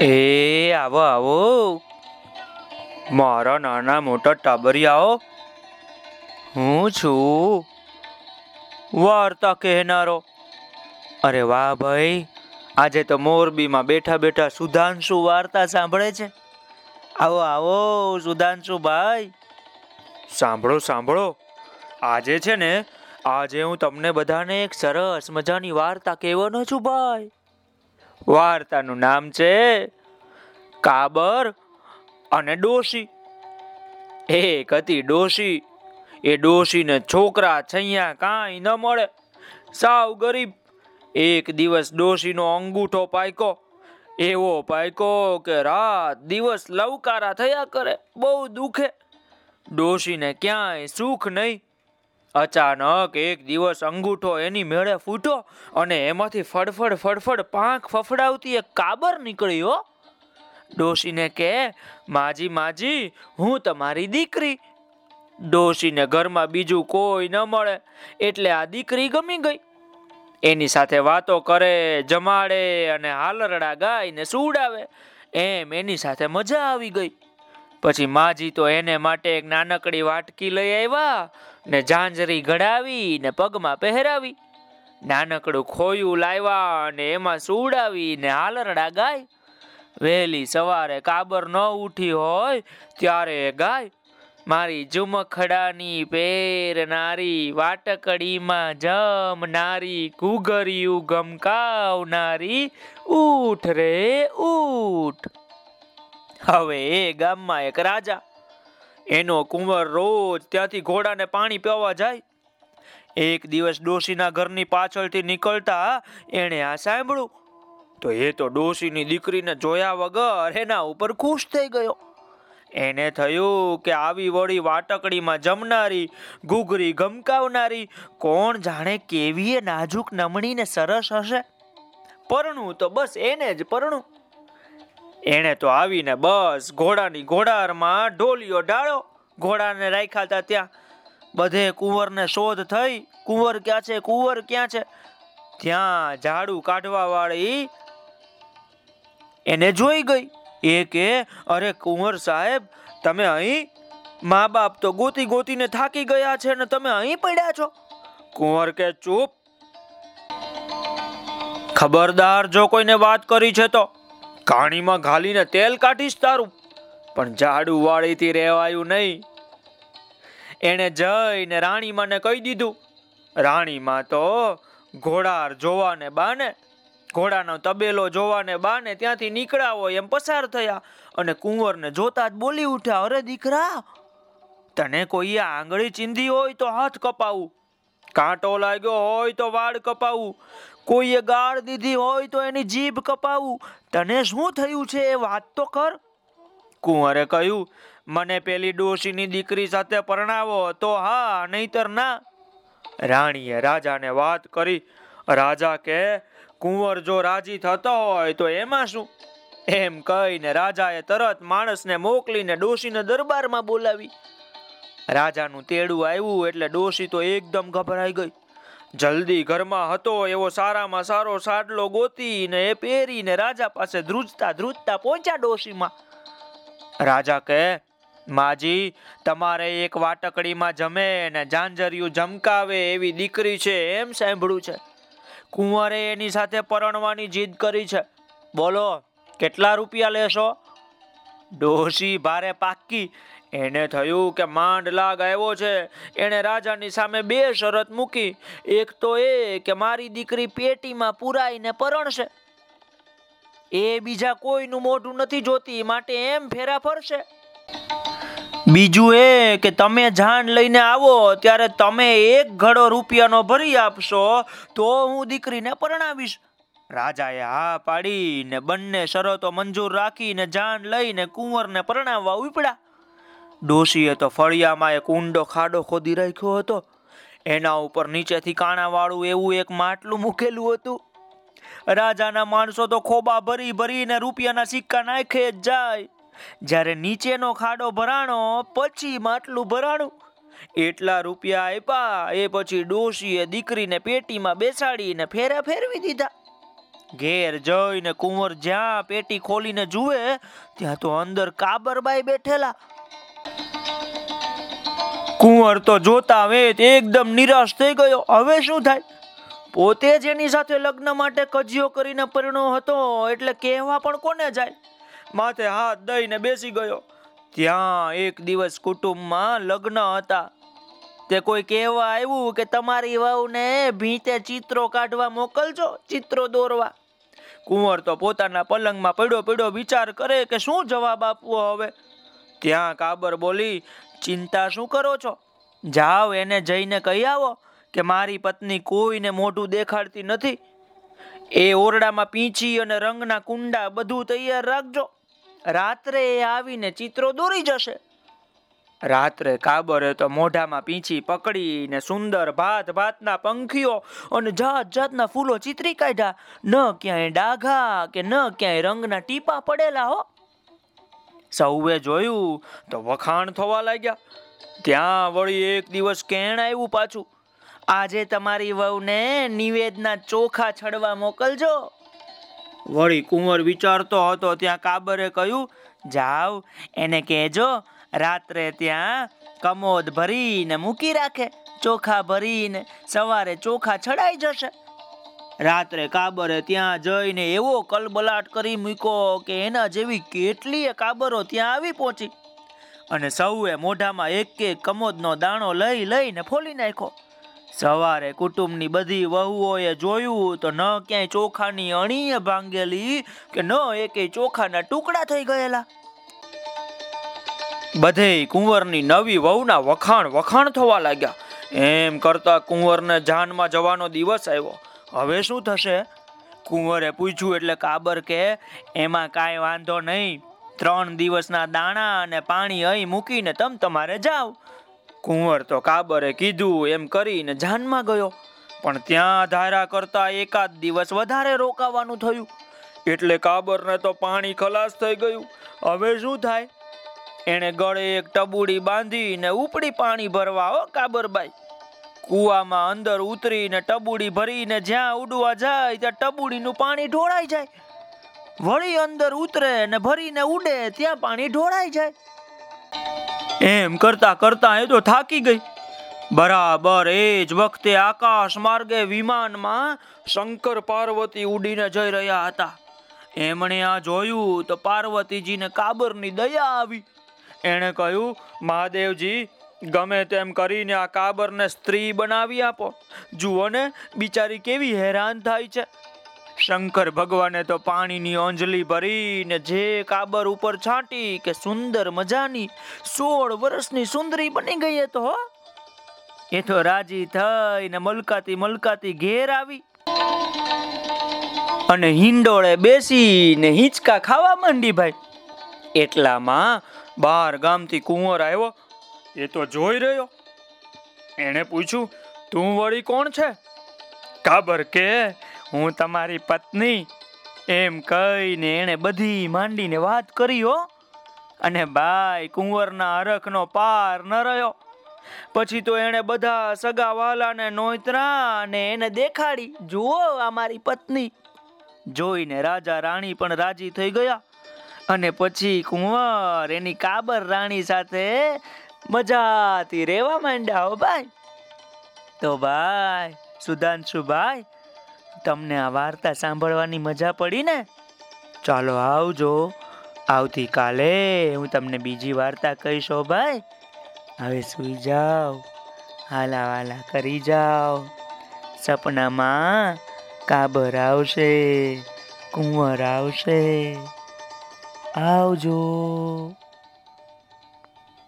એ, આવો આવો. મારા નાના મોટા ટાબરિયાઓ, હું છું. વાર્તા કહેનારો. અરે વાહ ભાઈ, આજે તો મોરબીમાં બેઠા બેઠા સુધાંશુ વાર્તા સાંભળે છે. આવો આવો, સુધાંશુ ભાઈ. સાંભળો સાંભળો. આજે છે ને, આજે હું તમને બધાને એક સરસ મજાની વાર્તા કહેવાનો છું ભાઈ. વાર્તાનું નામ છે કાબર અને ડોશી. એક હતી ડોશી. એ ડોશીને છોકરા છૈયા કાંઈ ન મળે. સાવ ગરીબ. એક દિવસ ડોશીનો અંગૂઠો પાયકો. એવો પાયકો કે રાત દિવસ લવકારા થયા કરે, બહુ દુખે. ડોશીને ક્યાંય સુખ નહીં. અચાનક એક દિવસ અંગૂઠો એની મેળે ફૂટો અને એમાંથી ફડફડ ફડફડ પાંખ ફફડાવતી એક કાબર નીકળ્યો ડોશીને કે માજી માજી, હું તમારી દીકરી. ડોશીને ઘરમાં બીજું કોઈ ન મળે, એટલે આ દીકરી ગમી ગઈ. એની સાથે વાતો કરે, જમાડે અને હાલરડા ગાઈને સુવડાવે. એમ એની સાથે મજા આવી ગઈ. પછી માજી તો એને માટે એક નાનકડી વાટકી લઈ આવ્યા ને ઝાંઝરી ઘડાવી ને પગમાં પહેરાવી. નાનકડું ખોયું લાવ્યા અને એમાં સુવડાવી ને હાલરડા ગાય. વહેલી સવારે કાબર ન ઉઠી હોય ત્યારે ગાય. મારી ઝુમખડાની પહેરનારી વાટકડીમાં જમનારી ઘૂઘરિયું ગમકાવનારી ઊઠ રે, ઊઠ. હવે એ ગામમાં એક રાજા એનો કુંવર રોજ ત્યાંથી ઘોડાને પાણી પીવા જાય. એક દિવસ ડોશીના ઘરની પાછળથી નીકળતા એણે આ સાંભળ્યું. તો એ તો ડોશીની દીકરીને જોયા વગર એના ઉપર ખુશ થઈ ગયો. એને થયું કે આવી વળી વાટકડીમાં જમનારી, ઘૂઘરી ગમકાવનારી કોણ જાણે કેવી નાજુક નમણી ને સરસ હશે. પરણું તો બસ એને જ, પરણું. એણે તો આવીને બસ ઘોડાની ઘોડારમાં ઢોલિયો ડાળો ઘોડાને રાખ્યા હતા ત્યાં. બધે કુંવરને શોધ થઈ, કુંવર ક્યાં છે, કુંવર ક્યાં છે? ત્યાં ઝાડુ કાઢવા વાળી એને જોઈ ગઈ. એ કે, અરે કુંવર સાહેબ, તમે અહીં મા બાપ તો ગોતી ગોતીને થાકી ગયા છે ને તમે અહીં પડ્યા છો. કુંવર કે, ચૂપ. ખબરદાર જો કોઈને વાત કરી છે તો. કાણીમાં ઘાલીને તેલ કાઢીશ તારું. પણ ઝાડુ વાળીથી રહેવાયું નહીં. એણે જઈને રાણીમાને કહી દીધું, રાણીમાં તો ઘોડાર જોવાને બાને, ઘોડાનો તબેલો જોવાને બાને ત્યાંથી નીકળ્યા હોય એમ પસાર થયા અને કુંવરને જોતા જ બોલી ઉઠ્યા, અરે દીકરા, તને કોઈએ આંગળી ચીંધી હોય તો હાથ કપાવું. કાંટો લાગ્યો હોય તો વાળ કપાવું. કોઈએ ગાળ દીધી હોય તો એની જીભ કપાવું. તને શું થયું છે એ વાત તો કર. કુંવરે કહ્યું, મને પેલી ડોશીની દીકરી સાથે પરણાવો તો હા, નહીતર ના. રાણીએ રાજાને વાત કરી. રાજા કે, કુંવર જો રાજી થતો હોય તો એમાં શું? એમ કહીને રાજાએ તરત માણસને મોકલીને ડોશીને દરબારમાં બોલાવી. રાજાનું તેડું આવ્યું એટલે ડોશી તો એકદમ ગભરાઈ ગઈ. જલ્દી ઘરમાં હતો એવો સારામાં સારો સાડલો ગોતીને એ પહેરીને રાજા પાસે ધ્રુજતા ધ્રુજતા પહોંચ્યા ડોશીમાં. રાજા કહે, માજી, તમારે એક વાટકડીમાં જમે ને જાંજરિયું જમકાવે એવી દીકરી છે એમ સાંભળ્યું છે. કુંવરે એની સાથે પરણવાની જીદ કરી છે. બોલો, કેટલા રૂપિયા લેશો? ડોશી ભારે પાકી એને થયું કે માંડ લાગ આવ્યો છે. એને રાજાની સામે બે શરત મૂકી. એક તો એ કે મારી દીકરી પેટીમાં પુરાઈને પરણશે. એ બીજા કોઈનું મોઢું નથી જોતી માટે એમ ફેરા ફરશે. બીજું એ કે તમે જાન લઈને આવો, ત્યારે તમે એક ઘડો રૂપિયાનો ભરી આપશો, તો હું દીકરીને પરણાવીશ. રાજાએ હા પાડીને બંને શરતો મંજૂર રાખીને જાન લઈને કુંવરને પરણાવવા ઉપડ્યા. ડોશીએ તો ફળિયામાં એક ઊંડો ખાડો ખોદી રાખ્યો હતો. એના ઉપર નીચેથી કાણાવાળું એવું એક માટલું મૂકેલું હતું. રાજાના માણસો તો ખોબા ભરી ભરીને રૂપિયાના સિક્કા નાખે જ જાય. જ્યારે નીચેનો ખાડો ભરાણો, પછી માટલું ભરાણું. એટલા રૂપિયા આપ્યા, એ પછી ડોશીએ દીકરીને પેટીમાં બેસાડીને ફેરા ફેરવી દીધા. ઘેર જઈને કુંવર જ્યાં પેટી ખોલીને જુએ, ત્યાં તો અંદર કાબરબાઈ બેઠેલા. કુંવર તો જોતા વેત એકદમ નિરાશ થઈ ગયો. હવે શું થાય? પોતે જ એની સાથે લગ્ન માટે કજિયો કરીને પરણ્યો હતો, એટલે કહેવા પણ કોને જાય? માથે હાથ દઈને બેસી ગયો. ત્યાં એક દિવસ કુટુંબમાં લગ્ન હતા. તે કોઈ કહેવા આવ્યું કે તમારી વહુને ભીતે ચિત્રો કાઢવા મોકલજો, ચિત્રો દોરવા. કુંવર તો પોતાના પલંગમાં પડ્યો પડ્યો વિચાર કરે કે શું જવાબ આપવો હવે? ત્યાં કાબર બોલી, ચિંતા શું કરો છો? જાઓ એને જઈને કહી આવો કે મારી પત્ની કોઈને મોઢું દેખાડતી નથી. એ ઓરડામાં પીંછી અને રંગના કુંડા બધું તૈયાર રાખજો. રાત્રે એ આવીને ચિત્રો દોરી જશે. રાત્રે કાબરે તો મોઢામાં પીંછી પકડીને સુંદર ભાત ભાતના પંખીઓ અને જાત જાતના ફૂલો ચિત્રી કાઢ્યા. ન ક્યાંય ડાઘા કે ન ક્યાંય રંગના ટીપા પડેલા હો. સૌએ જોયું તો વખાણ થવા લાગ્યા. ત્યાં વળી એક દિવસ કેણ આવ્યું પાછું. આજે તમારી વહુને નિવેદના ચોખા છડવા મોકલજો. વળી કુંવર વિચારતો હતો, ત્યાં કાબરે કહ્યું, જાવ, એને કહેજો, રાત્રે ત્યાં કમોદ ભરીને મૂકી રાખે. ચોખા ભરીને સવારે ચોખા છડાઈ જશે. રાત્રે કાબરે ત્યાં જઈને એવો કલબલાટ કરી મૂક્યો કે એના જેવી કેટલીય કાબરો ત્યાં આવી પહોંચી. અને સૌએ મોઢામાં એક એક કમોદનો દાણો લઈ લઈને ફોલી નાખ્યો. સવારે કુટુંબની બધી વહુઓએ જોયું તો ન ક્યાંય ચોખાની અણીએ ભાંગેલી કે ન એકે ચોખાના ટુકડા થઈ ગયેલા. બધે કુંવરની નવી વહુના વખાણ વખાણ થવા લાગ્યા. એમ કરતા કુંવરને જાનમાં જવાનો દિવસ આવ્યો. હવે શું થશે? કુંવરે પૂછ્યું એટલે કાબર કે, એમાં કાંઈ વાંધો નહીં. ત્રણ દિવસના દાણા અને પાણી અહીં મૂકીને તમ તમારે જાઓ. કુંવર તો કાબરે કીધું, એમ કરીને જાનમાં ગયો. પણ ત્યાં ધારા કરતા એકાદ દિવસ વધારે રોકાવાનું થયું. એટલે કાબરને તો પાણી ખલાસ થઈ ગયું. હવે શું થાય? એણે ગળે એક ટબુડી બાંધીને ઉપડી પાણી ભરવા, હો, કાબરબાઈ. કુવામાં અંદર ઉતરીને ટબુડી ભરીને જ્યાં ઉડવા જાય, ત્યાં ટબુડીનું પાણી ઢોળાઈ જાય. વળી અંદર ઉતરે ને ભરીને ઉડે, ત્યાં પાણી ઢોળાઈ જાય. એમ કરતા કરતા એ તો થાકી ગઈ. બરાબર એ જ વખતે આકાશ માર્ગે વિમાનમાં શંકર પાર્વતી ઉડીને જઈ રહ્યા હતા. એમણે આ જોયું તો પાર્વતીજીને કાબરની દયા આવી. એણે કહ્યું, મહાદેવજી ગમે તેમ કરીને આ કાબરને સ્ત્રી બનાવી આપો. જુઓ ને, બિચારી કેવી હેરાન થાય છે. શંકર ભગવાને તો પાણીની અંજલી ભરીને જે કાબર ઉપર છાંટી કે સુંદર મજાની સોળ વર્ષની સુંદરી બની ગઈ એ તો એ તો રાજી થઈને મલકાતી મલકાતી ઘેર આવી. અને હિંડોળે બેસીને હિંચકા ખાવા માંડી ભાઈ. એટલામાં બાર ગામથી કુંવર આવ્યો. એ તો જોઈ રહ્યો. એણે પૂછ્યું, તું વળી કોણ છે? કાબર કે હું તમારી પત્ની. એમ કહીને એણે બધી માંડીને વાત કરી હો. અને ભાઈ, કુંવરના હરખનો પાર ન રહ્યો. પછી તો એણે બધા સગા વાલાને નોતરા અને એને દેખાડી. જુઓ આ મારી પત્ની. જોઈને રાજા રાણી પણ રાજી થઈ ગયા. અને પછી કુંવર એની કાબર રાણી સાથે મજાથી રહેવા માંડ્યા હો ભાઈ. તો ભાઈ, સુધાંશુ ભાઈ, તમને આ વાર્તા સાંભળવાની મજા પડી ને? ચાલો આવજો. આવતીકાલે હું તમને બીજી વાર્તા કહીશ ભાઈ. હવે સુઈ જાઓ. હાલા વાલા કરી જાઓ. સપનામાં કાબર આવશે, કુંવર આવશે. આવજો.